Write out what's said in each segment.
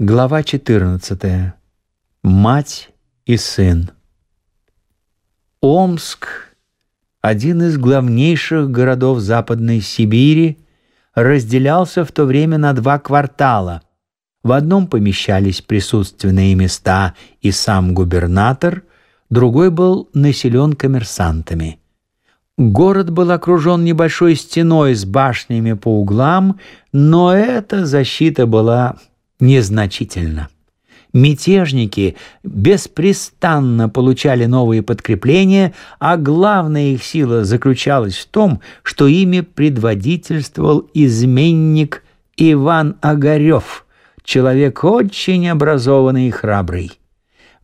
Глава 14. Мать и сын. Омск, один из главнейших городов Западной Сибири, разделялся в то время на два квартала. В одном помещались присутственные места и сам губернатор, другой был населен коммерсантами. Город был окружен небольшой стеной с башнями по углам, но эта защита была незначительна. Мятежники беспрестанно получали новые подкрепления, а главная их сила заключалась в том, что ими предводительствовал изменник Иван Огарев, человек очень образованный и храбрый.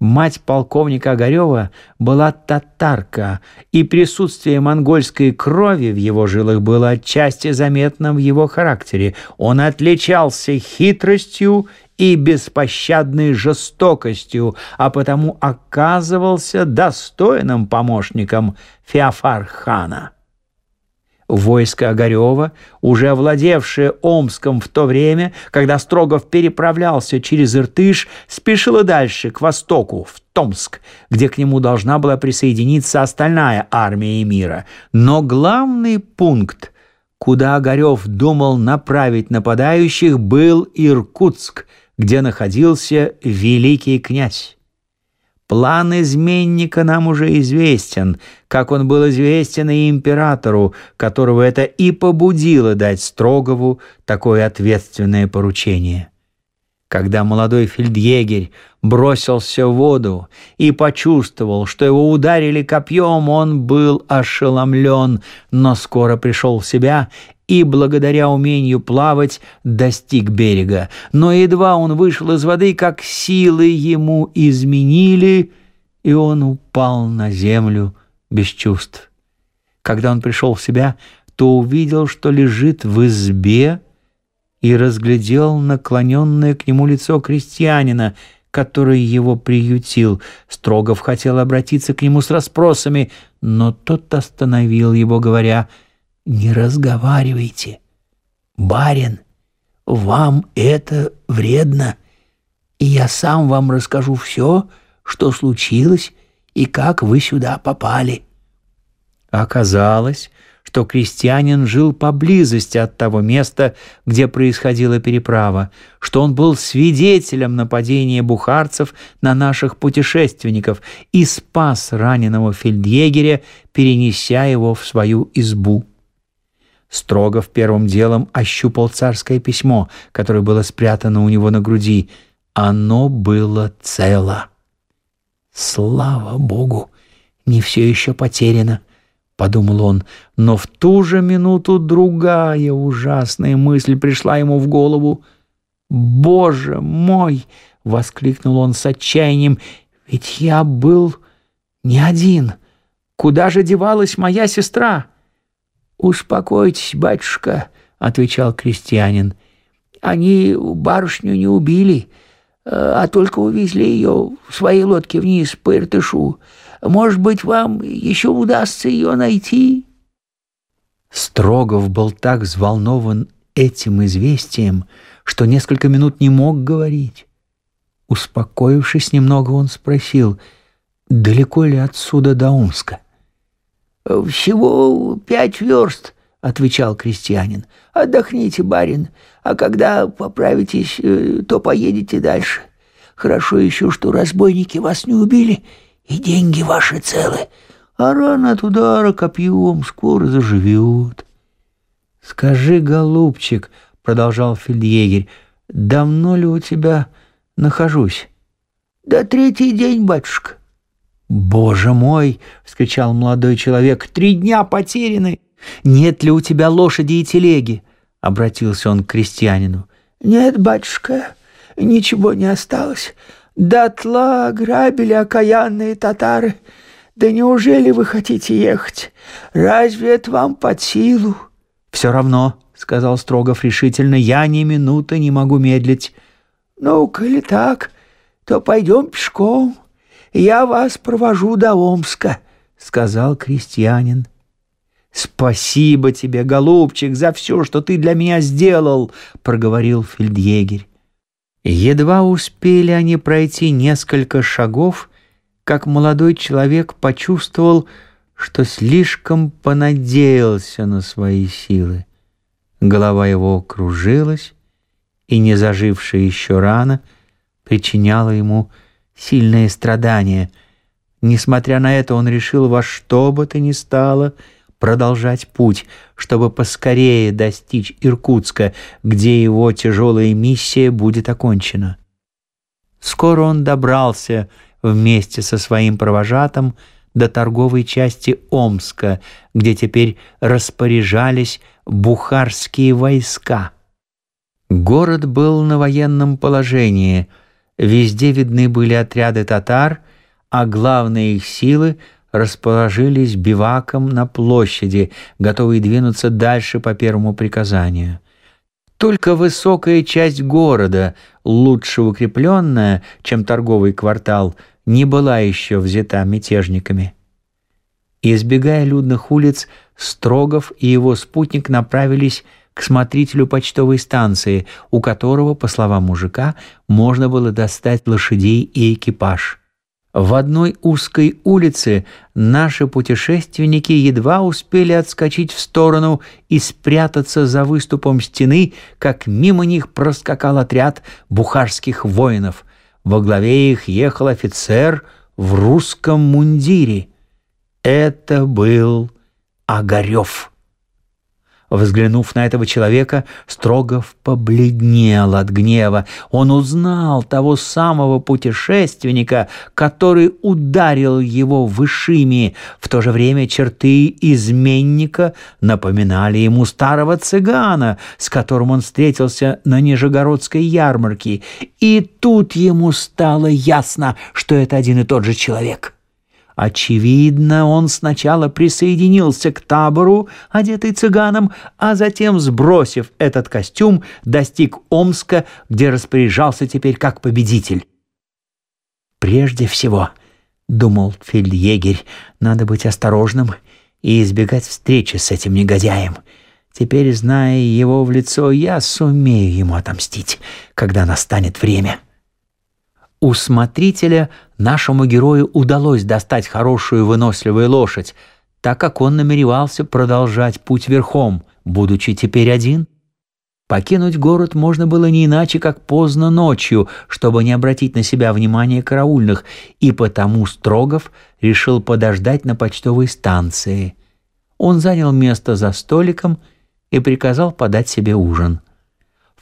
Мать полковника Огарева была татарка, и присутствие монгольской крови в его жилах было отчасти заметно в его характере. Он отличался хитростью и беспощадной жестокостью, а потому оказывался достойным помощником Феофар-хана. Войско Огарева, уже овладевшее Омском в то время, когда Строгов переправлялся через Иртыш, спешило дальше, к востоку, в Томск, где к нему должна была присоединиться остальная армия мира. Но главный пункт, куда Огарев думал направить нападающих, был Иркутск, где находился великий князь. План изменника нам уже известен, как он был известен и императору, которого это и побудило дать Строгову такое ответственное поручение. Когда молодой фельдъегерь бросился в воду и почувствовал, что его ударили копьем, он был ошеломлен, но скоро пришел в себя и, благодаря умению плавать, достиг берега. Но едва он вышел из воды, как силы ему изменили, и он упал на землю без чувств. Когда он пришел в себя, то увидел, что лежит в избе, и разглядел наклоненное к нему лицо крестьянина, который его приютил. Строгов хотел обратиться к нему с расспросами, но тот остановил его, говоря — не разговаривайте. Барин, вам это вредно, и я сам вам расскажу все, что случилось и как вы сюда попали». Оказалось, что крестьянин жил поблизости от того места, где происходила переправа, что он был свидетелем нападения бухарцев на наших путешественников и спас раненого фельдъегеря, перенеся его в свою избу. Строгов первым делом ощупал царское письмо, которое было спрятано у него на груди. Оно было цело. «Слава Богу! Не все еще потеряно!» — подумал он, но в ту же минуту другая ужасная мысль пришла ему в голову. «Боже мой!» — воскликнул он с отчаянием. «Ведь я был не один. Куда же девалась моя сестра?» «Успокойтесь, батюшка», — отвечал крестьянин. «Они барышню не убили, а только увезли ее в своей лодке вниз по Иртышу. Может быть, вам еще удастся ее найти?» Строгов был так взволнован этим известием, что несколько минут не мог говорить. Успокоившись немного, он спросил, далеко ли отсюда до Омска. «Всего пять верст», — отвечал крестьянин. «Отдохните, барин, а когда поправитесь, э, то поедете дальше. Хорошо еще, что разбойники вас не убили, и деньги ваши целы, а рана от удара копьем скоро заживет». «Скажи, голубчик», — продолжал фельдъегерь, — «давно ли у тебя нахожусь?» «Да третий день, батюшка». «Боже мой!» — вскричал молодой человек. «Три дня потеряны! Нет ли у тебя лошади и телеги?» — обратился он к крестьянину. «Нет, батюшка, ничего не осталось. Дотла грабили окаянные татары. Да неужели вы хотите ехать? Разве это вам под силу?» «Все равно», — сказал Строгов решительно, — «я ни минуты не могу медлить». «Ну, коли так, то пойдем пешком» я вас провожу до Омска», — сказал крестьянин. «Спасибо тебе, голубчик, за все, что ты для меня сделал», — проговорил фельдъегерь. Едва успели они пройти несколько шагов, как молодой человек почувствовал, что слишком понадеялся на свои силы. Голова его кружилась, и не зажившая еще рана причиняла ему сильные страдания. Несмотря на это, он решил во что бы то ни стало продолжать путь, чтобы поскорее достичь Иркутска, где его тяжелая миссия будет окончена. Скоро он добрался вместе со своим провожатым до торговой части Омска, где теперь распоряжались бухарские войска. Город был на военном положении, везде видны были отряды татар, а главные их силы расположились биваком на площади, готовые двинуться дальше по первому приказанию. Только высокая часть города, лучше укрепленная, чем торговый квартал, не была еще взята мятежниками. Избегая людных улиц, Строгов и его спутник направились к смотрителю почтовой станции, у которого, по словам мужика, можно было достать лошадей и экипаж. В одной узкой улице наши путешественники едва успели отскочить в сторону и спрятаться за выступом стены, как мимо них проскакал отряд бухарских воинов. Во главе их ехал офицер в русском мундире. Это был Огарев. Взглянув на этого человека, Строгов побледнел от гнева. Он узнал того самого путешественника, который ударил его вышими. В то же время черты изменника напоминали ему старого цыгана, с которым он встретился на Нижегородской ярмарке. И тут ему стало ясно, что это один и тот же человек. Очевидно, он сначала присоединился к табору, одетый цыганом, а затем, сбросив этот костюм, достиг Омска, где распоряжался теперь как победитель. «Прежде всего», — думал фельдъегерь, — «надо быть осторожным и избегать встречи с этим негодяем. Теперь, зная его в лицо, я сумею ему отомстить, когда настанет время». У смотрителя нашему герою удалось достать хорошую выносливую лошадь, так как он намеревался продолжать путь верхом, будучи теперь один. Покинуть город можно было не иначе, как поздно ночью, чтобы не обратить на себя внимание караульных, и потому Строгов решил подождать на почтовой станции. Он занял место за столиком и приказал подать себе ужин.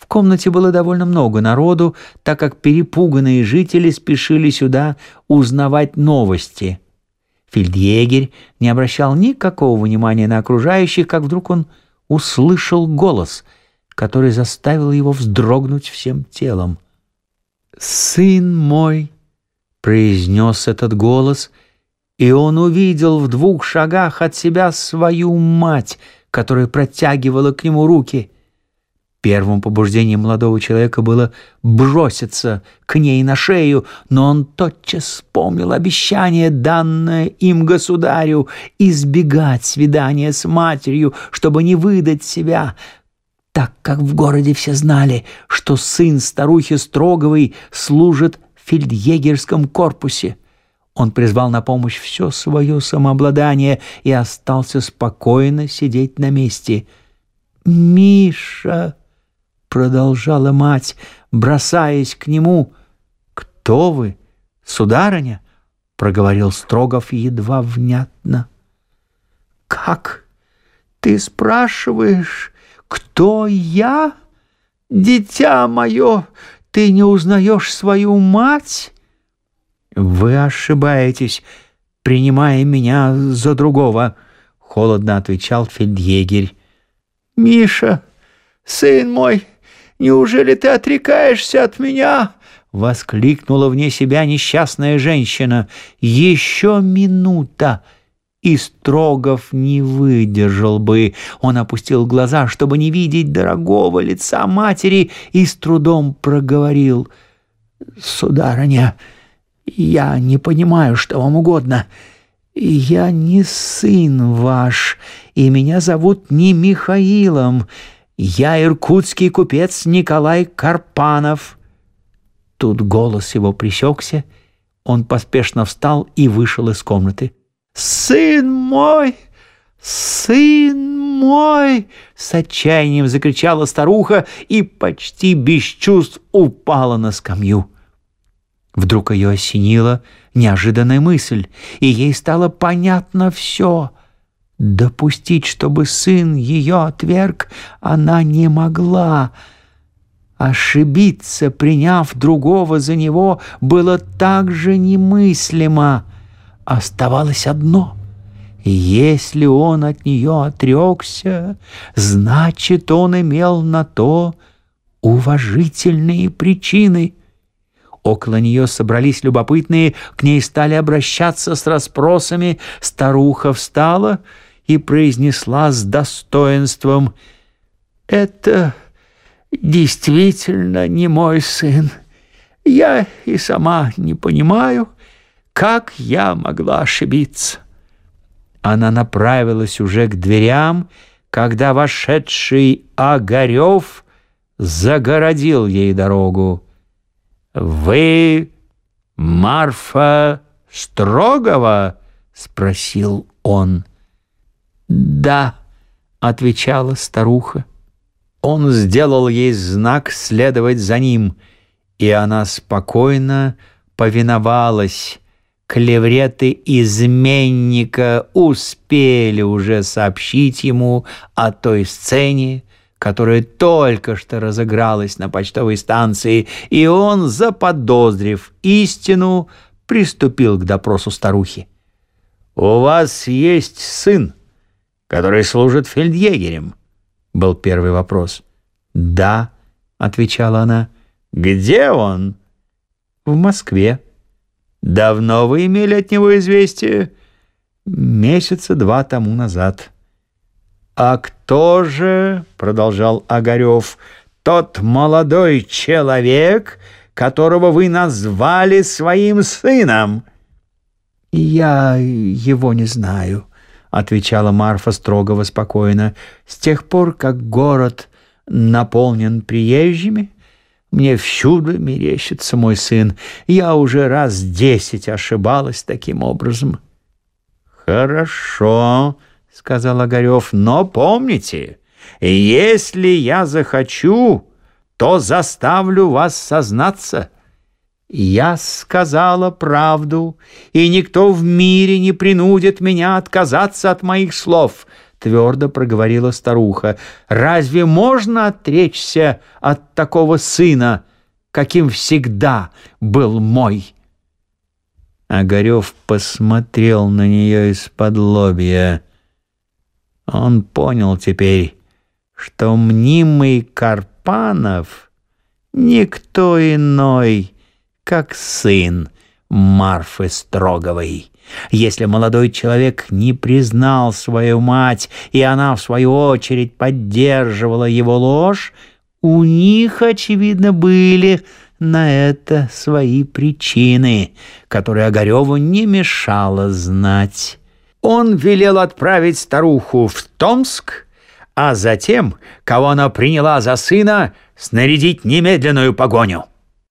В комнате было довольно много народу, так как перепуганные жители спешили сюда узнавать новости. Фельдъегерь не обращал никакого внимания на окружающих, как вдруг он услышал голос, который заставил его вздрогнуть всем телом. «Сын мой!» — произнес этот голос, и он увидел в двух шагах от себя свою мать, которая протягивала к нему руки — Первым побуждением молодого человека было броситься к ней на шею, но он тотчас вспомнил обещание, данное им государю, избегать свидания с матерью, чтобы не выдать себя, так как в городе все знали, что сын старухи Строговой служит в фельдъегерском корпусе. Он призвал на помощь все свое самообладание и остался спокойно сидеть на месте. «Миша!» Продолжала мать, бросаясь к нему. «Кто вы, сударыня?» — проговорил Строгов едва внятно. «Как? Ты спрашиваешь, кто я? Дитя мое, ты не узнаешь свою мать?» «Вы ошибаетесь, принимая меня за другого», — холодно отвечал фельдъегерь. «Миша, сын мой, Неужели ты отрекаешься от меня?» — воскликнула вне себя несчастная женщина. «Еще минута!» И Строгов не выдержал бы. Он опустил глаза, чтобы не видеть дорогого лица матери, и с трудом проговорил. «Сударыня, я не понимаю, что вам угодно. Я не сын ваш, и меня зовут не Михаилом. Я иркутский купец Николай Карпанов». Тут голос его пресекся, он поспешно встал и вышел из комнаты. «Сын мой! Сын мой!» С отчаянием закричала старуха и почти без чувств упала на скамью. Вдруг ее осенила неожиданная мысль, и ей стало понятно все. Допустить, чтобы сын ее отверг, она не могла. Ошибиться, приняв другого за него, было так же немыслимо. Оставалось одно — если он от нее отрекся, значит, он имел на то уважительные причины — Около нее собрались любопытные, к ней стали обращаться с расспросами. Старуха встала и произнесла с достоинством «Это действительно не мой сын. Я и сама не понимаю, как я могла ошибиться». Она направилась уже к дверям, когда вошедший Огарев загородил ей дорогу. «Вы Марфа Строгова?» — спросил он. «Да», — отвечала старуха. Он сделал ей знак следовать за ним, и она спокойно повиновалась. Клевреты изменника успели уже сообщить ему о той сцене, которая только что разыгралась на почтовой станции, и он, заподозрив истину, приступил к допросу старухи. «У вас есть сын, который служит фельдъегерем?» — был первый вопрос. «Да», — отвечала она. «Где он?» «В Москве». «Давно вы имели от него известие?» «Месяца два тому назад». «А кто же, — продолжал Огарев, — тот молодой человек, которого вы назвали своим сыном?» «Я его не знаю», — отвечала Марфа строго спокойно. «С тех пор, как город наполнен приезжими, мне всюду мерещится мой сын. Я уже раз десять ошибалась таким образом». «Хорошо», — сказал Огарев, — «но помните, если я захочу, то заставлю вас сознаться». Я сказала правду, и никто в мире не принудит меня отказаться от моих слов, твердо проговорила старуха. Разве можно отречься от такого сына, каким всегда был мой? Огарев посмотрел на нее из-под лобья. Он понял теперь, что мнимый Карпанов никто иной, как сын Марфы Строговой. Если молодой человек не признал свою мать, и она, в свою очередь, поддерживала его ложь, у них, очевидно, были на это свои причины, которые Огареву не мешало знать. Он велел отправить старуху в Томск, а затем, кого она приняла за сына, снарядить немедленную погоню.